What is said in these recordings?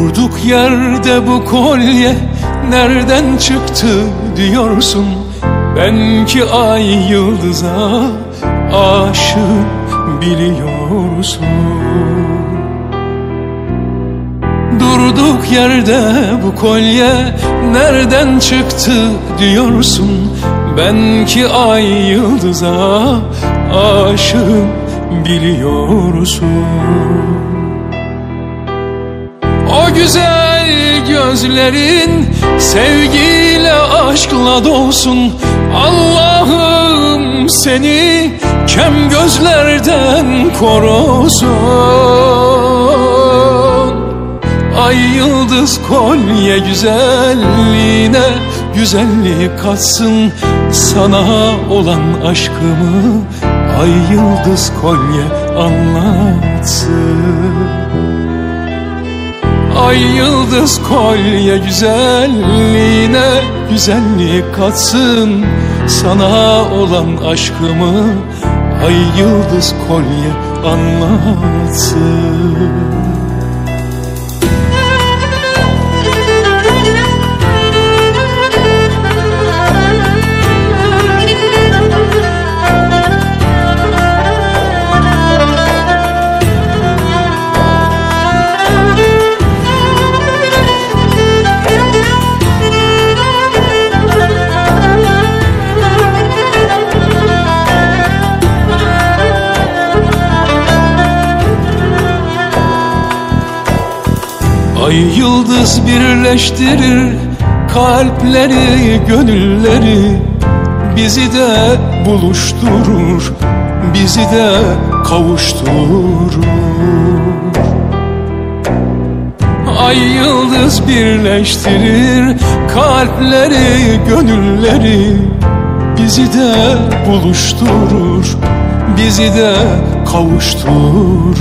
Durduk yerde bu kolye nereden çıktı diyorsun? Ben ki ay yıldıza aşık biliyorsun. Durduk yerde bu kolye nereden çıktı diyorsun? Ben ki ay yıldıza aşığım biliyorsun O güzel gözlerin sevgiyle aşkla dolsun. Allah'ım seni kem gözlerden korusun. Ay yıldız kolye güzelliğine güzellik katsın. Sana olan aşkımı ay yıldız kolye anlatsın Ay yıldız kolye güzelliğine güzellik katsın. Sana olan aşkımı ay yıldız kolye anlatsın Ay yıldız birleştirir kalpleri, gönülleri. Bizi de buluşturur, bizi de kavuşturur. Ay yıldız birleştirir kalpleri, gönülleri. Bizi de buluşturur, bizi de kavuşturur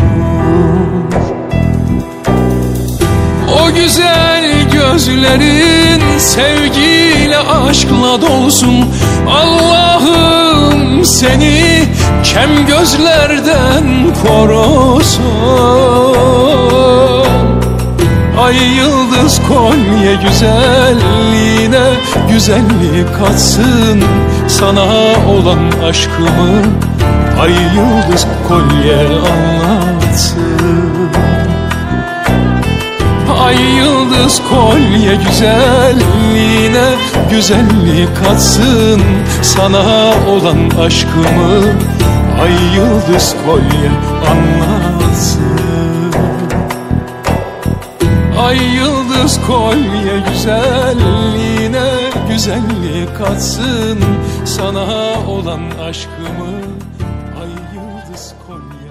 O güzel gözlerin sevgiyle aşkla dolsun. Allah'ım seni kem gözlerden korusun. Ay yıldız kolye güzelliğine güzellik katsın. Sana olan aşkımı ay yıldız kolye anlatsın yıldız kolye güzelliğine güzellik katsın. Sana olan aşkımı ay yıldız kolye anlatsın. Ay yıldız kolye güzelliğine güzellik katsın. Sana olan aşkımı ay yıldız kolye